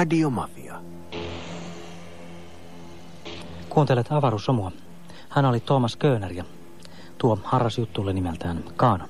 Radiomafia. Kuuntelet avaruussomua. Hän oli Thomas Köhner ja tuo harras juttu oli nimeltään Kaanon.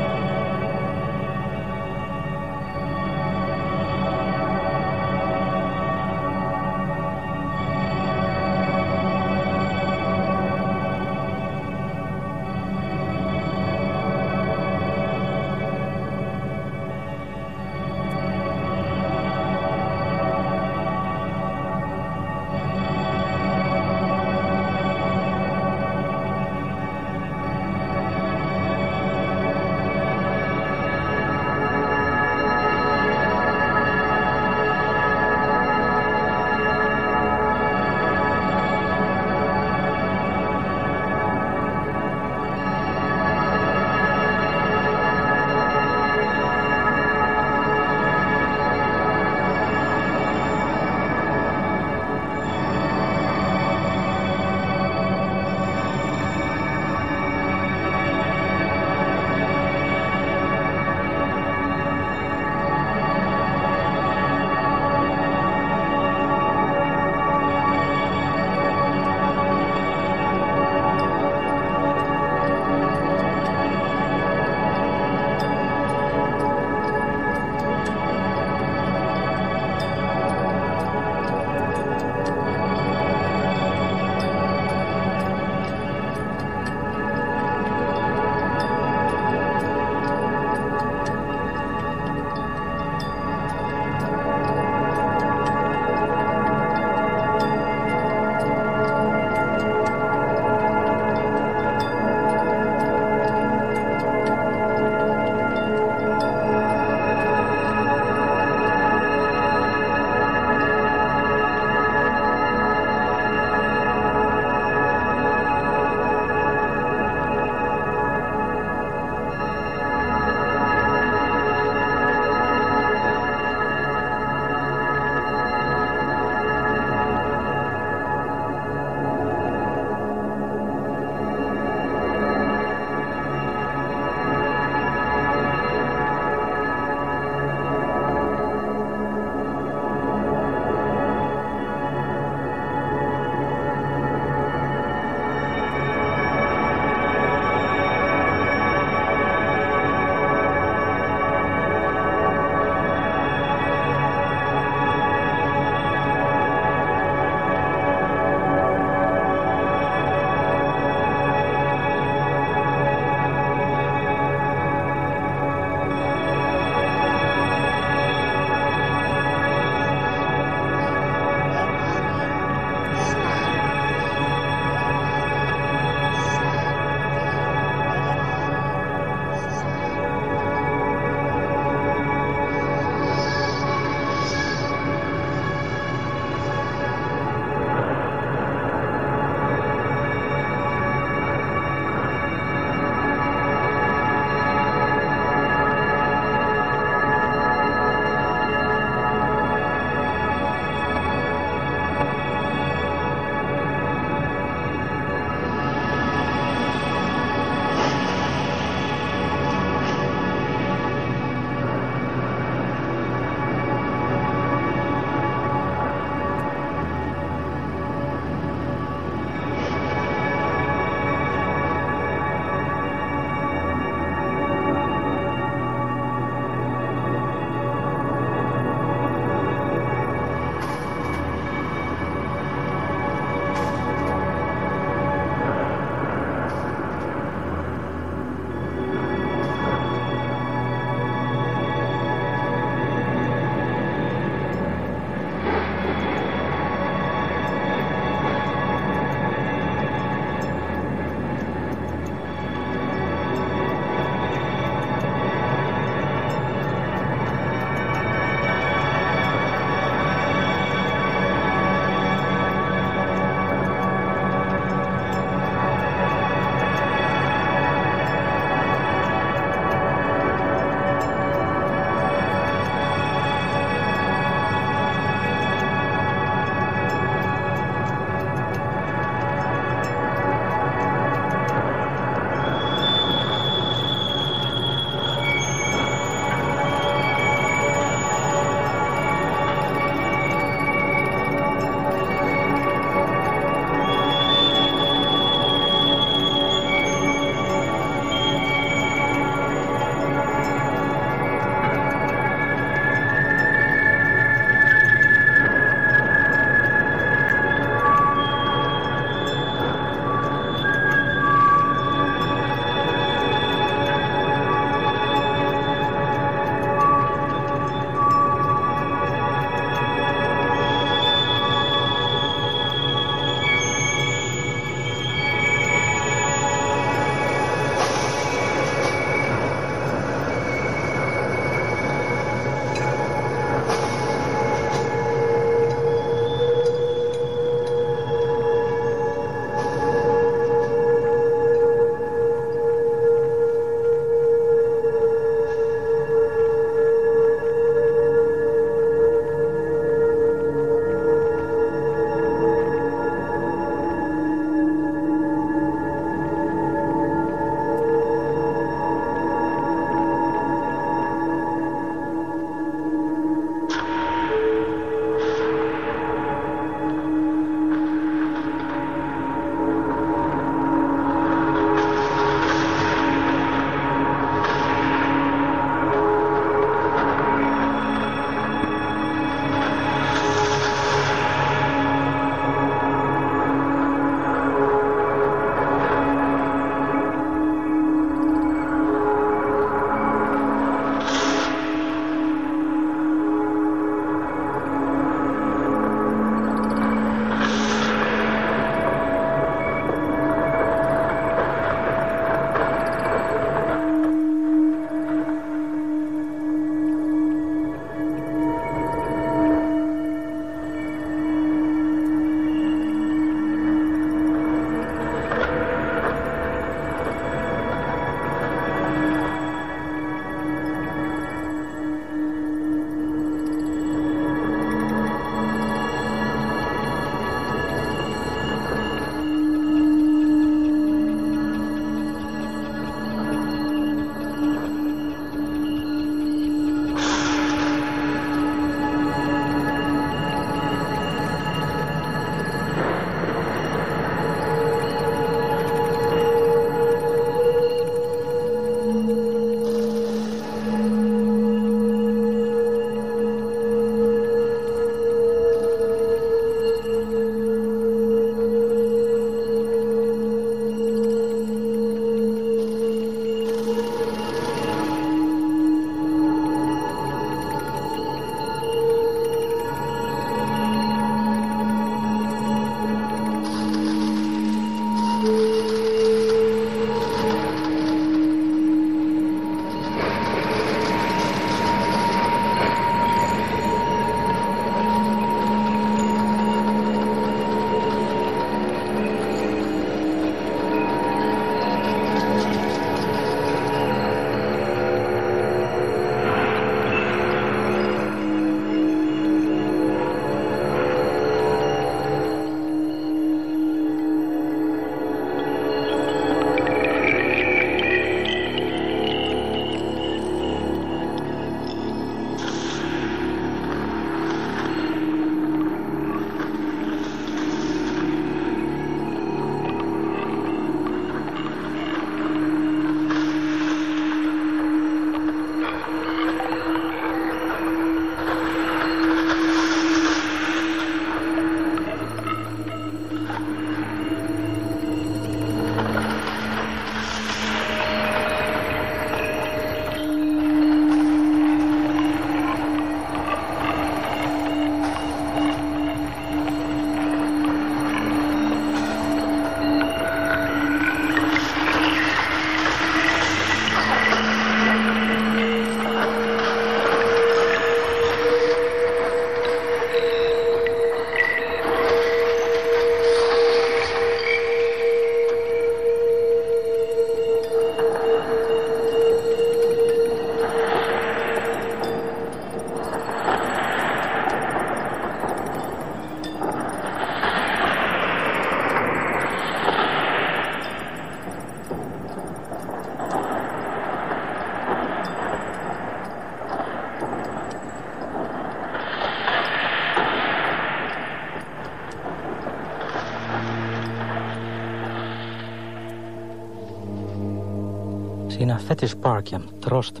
Siinä Fetish Park ja Trost,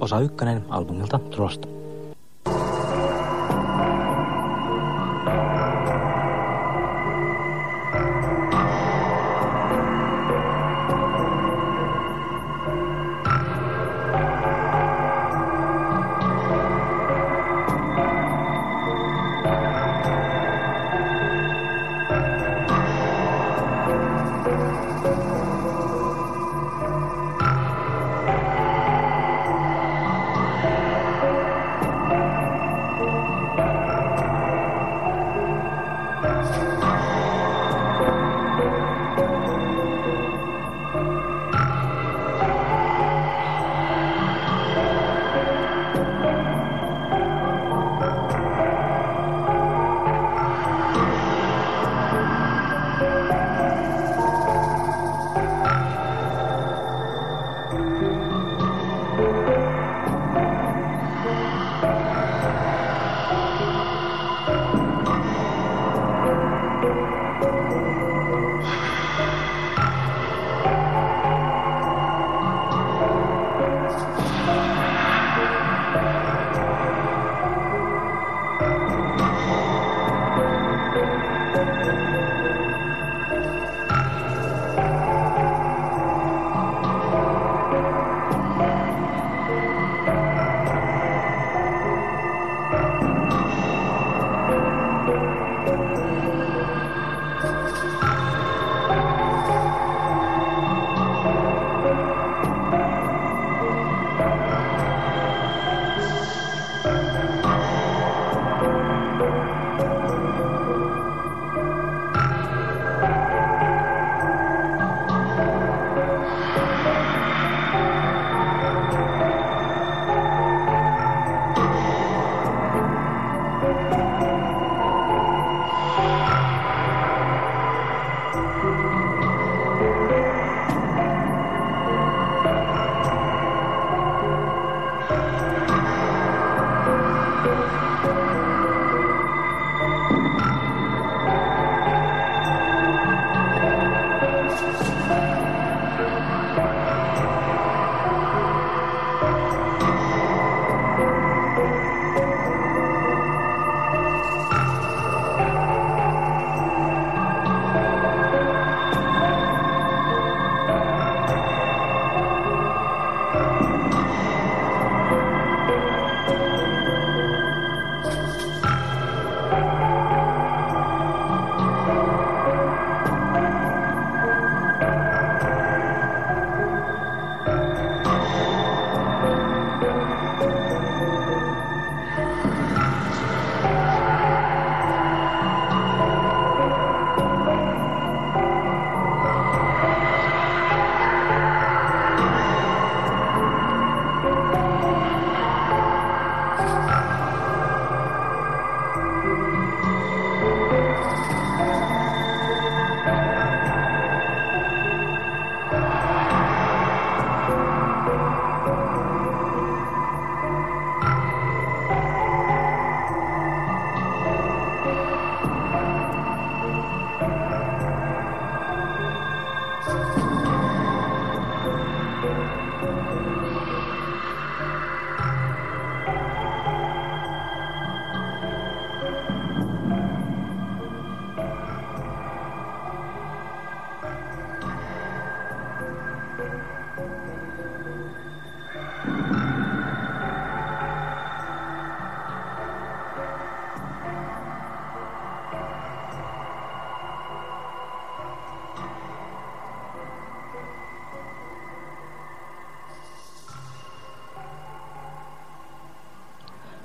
osa ykkönen albumilta Trost.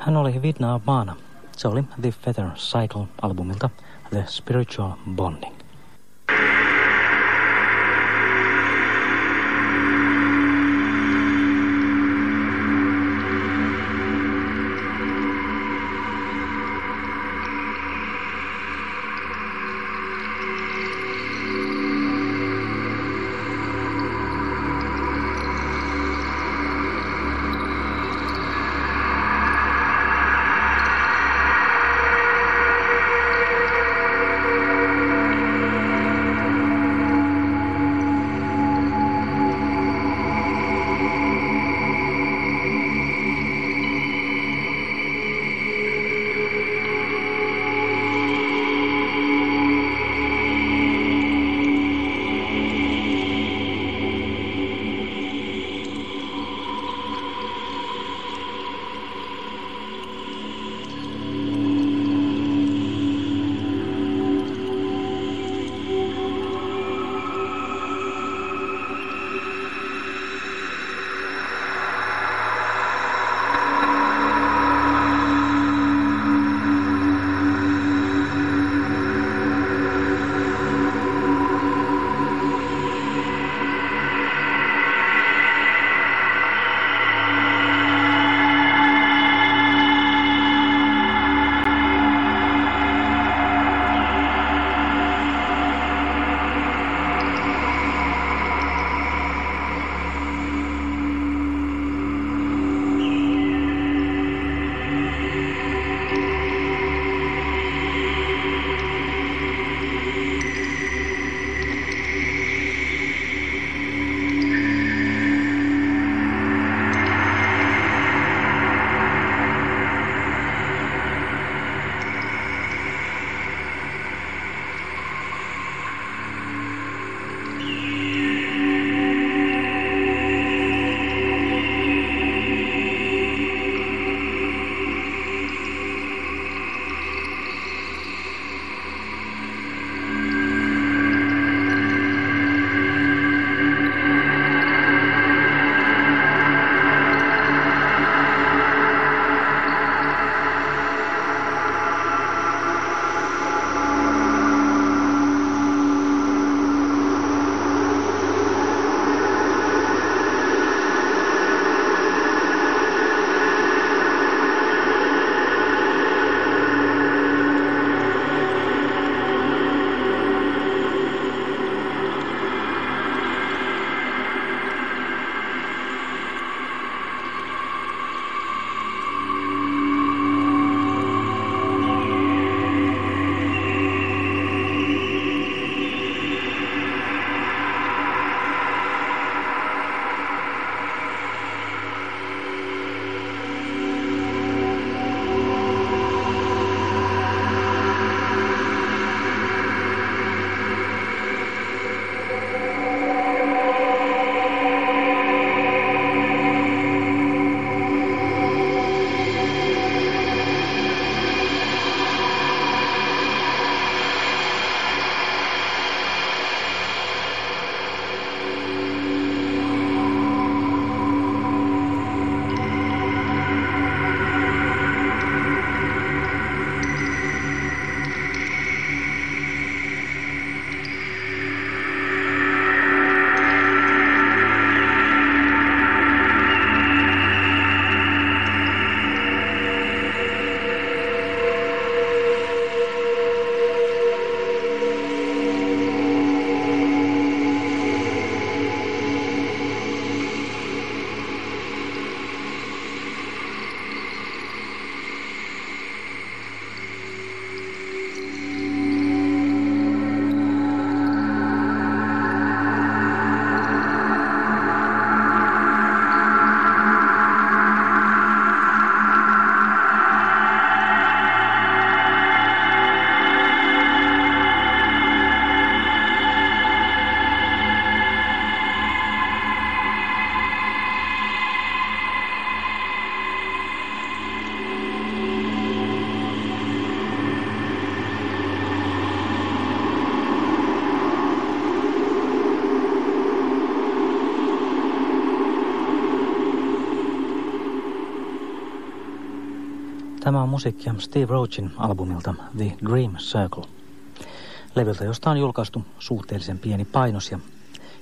Hän oli Vidna Maana. Se oli The Feather Cycle-albumilta The Spiritual Bonding. Tämä on musiikkia Steve Roachin albumilta The Dream Circle. Levyltä, josta on julkaistu suhteellisen pieni painos ja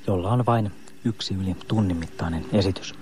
jolla on vain yksi yli tunnin mittainen esitys.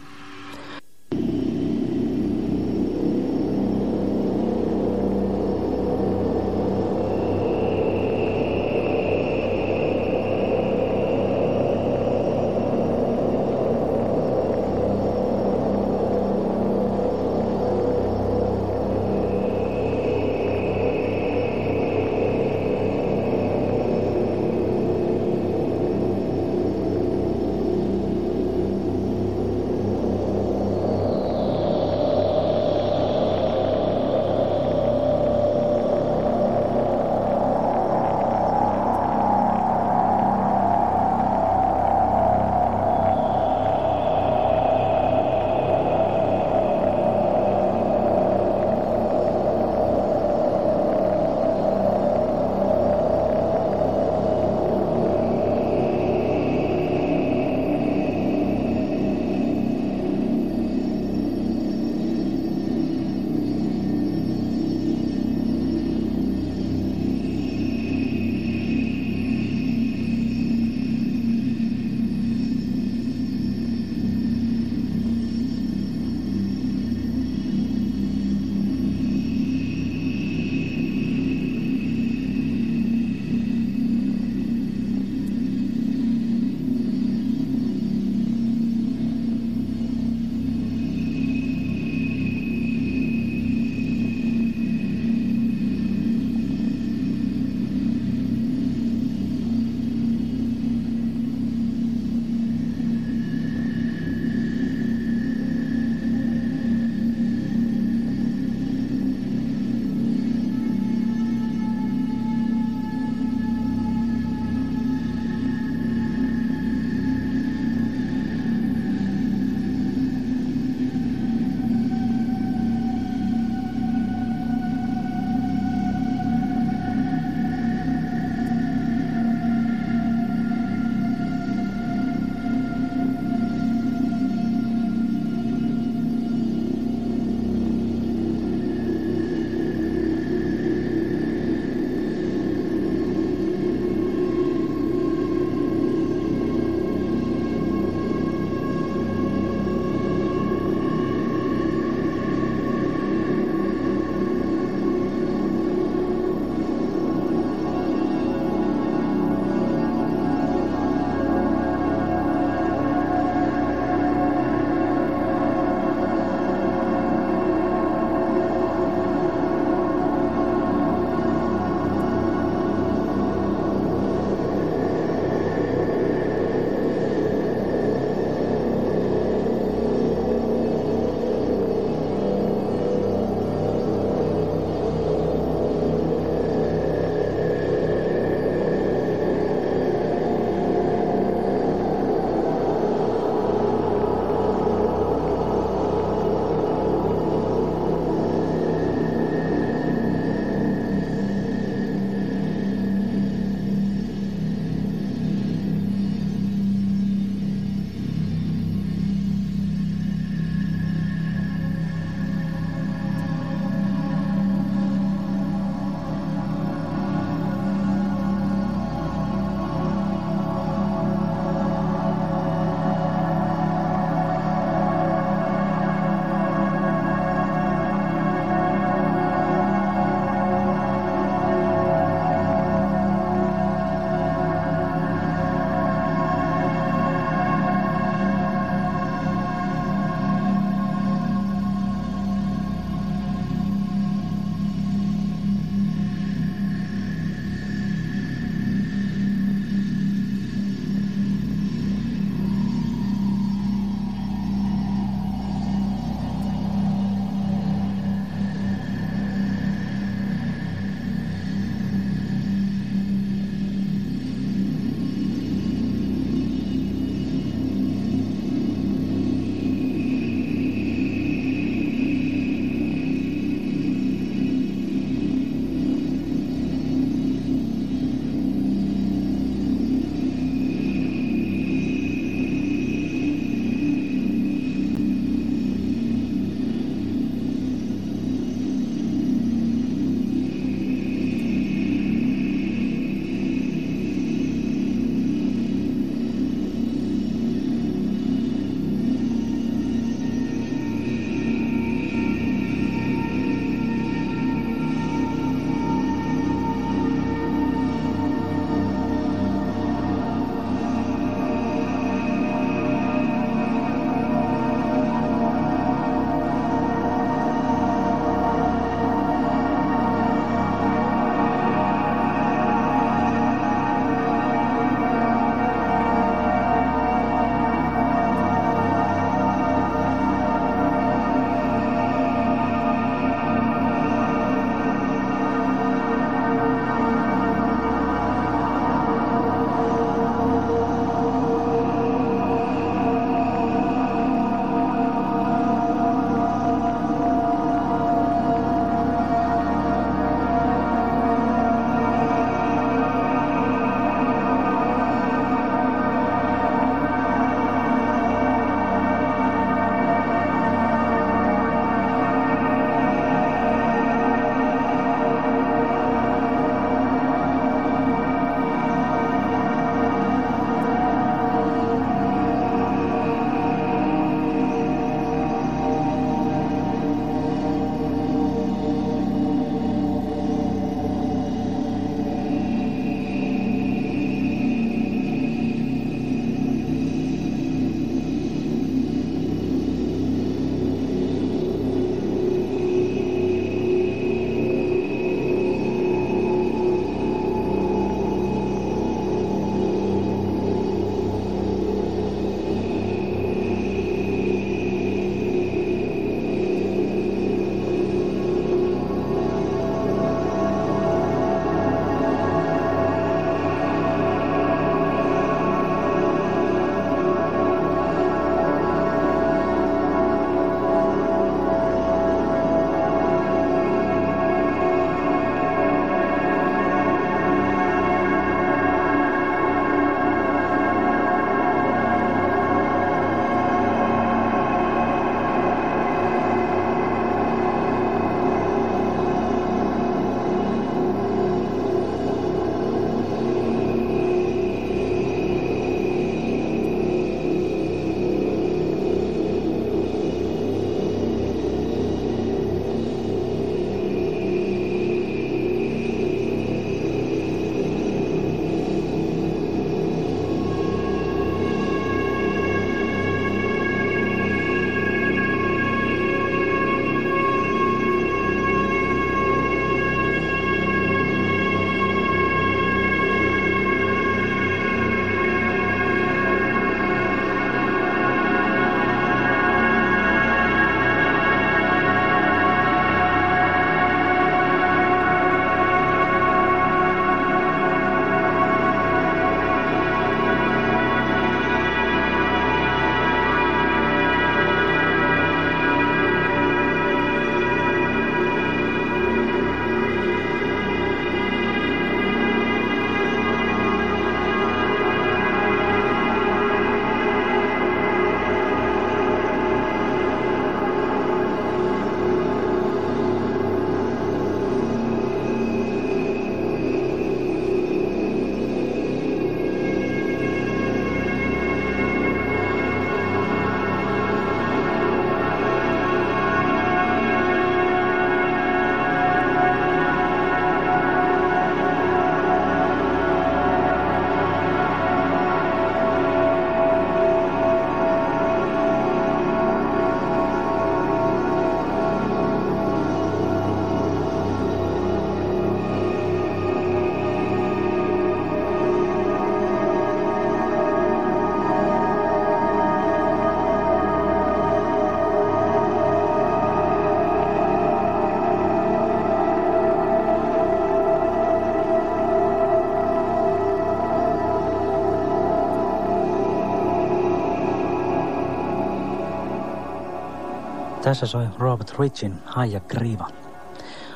Tässä soi Robert Richin Haija Griva.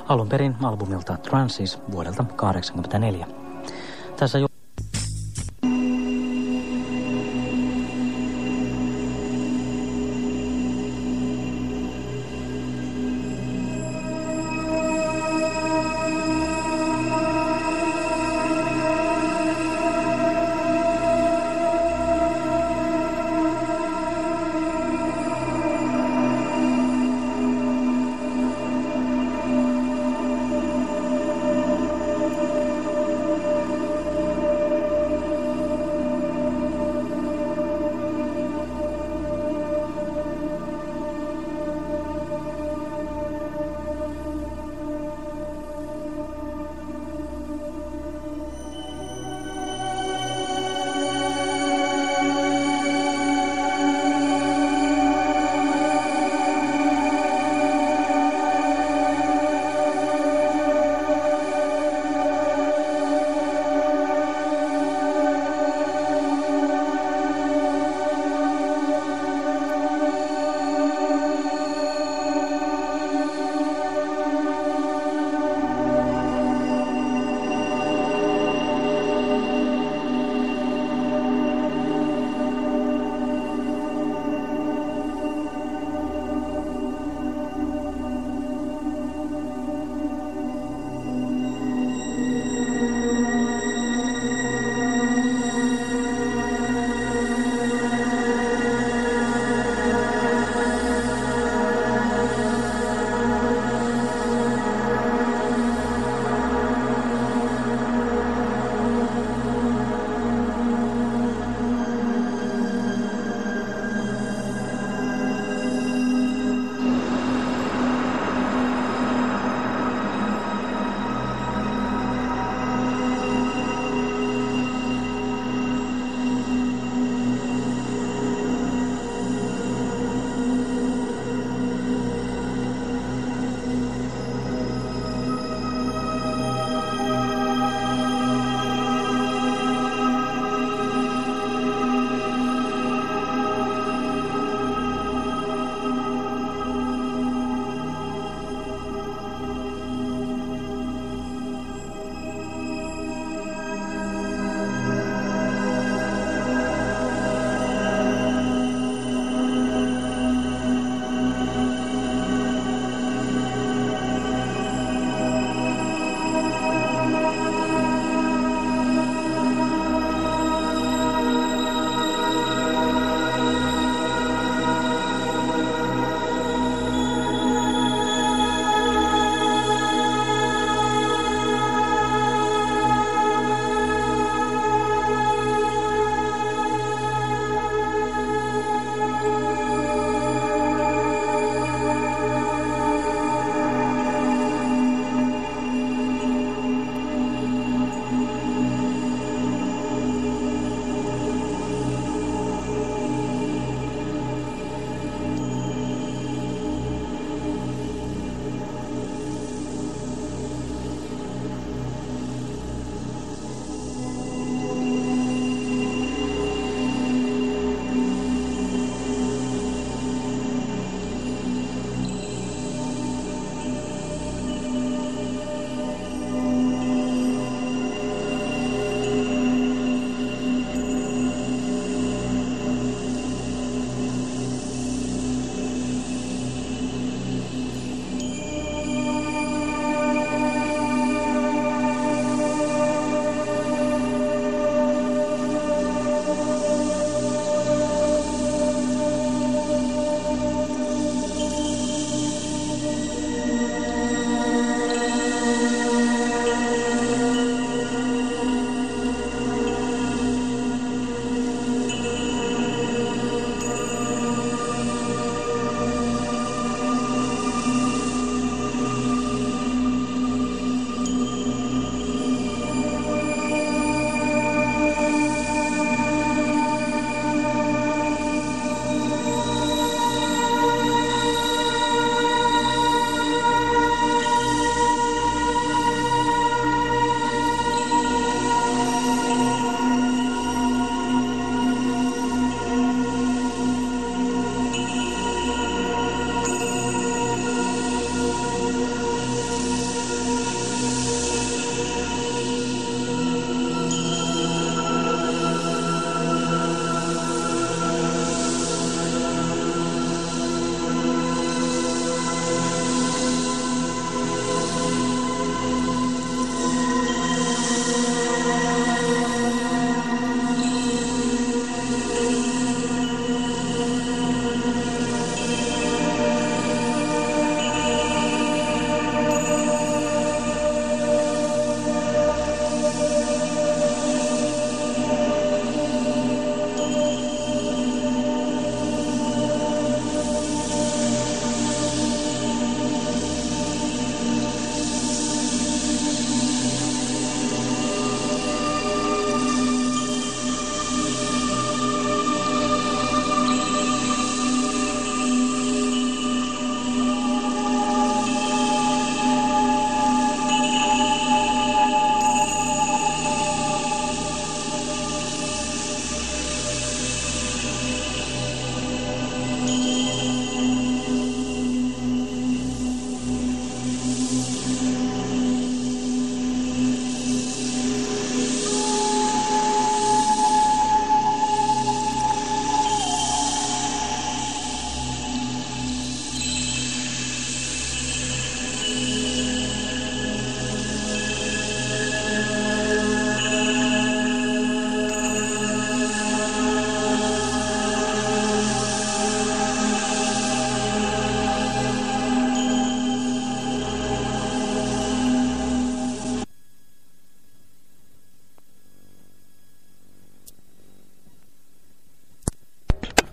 Alun perin albumilta Transis vuodelta 1984. Tässä jo